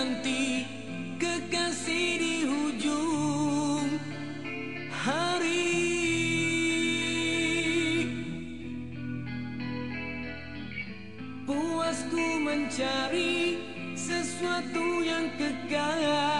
nanti kekasih di hujung hari. Puasku mencari sesuatu yang kekal.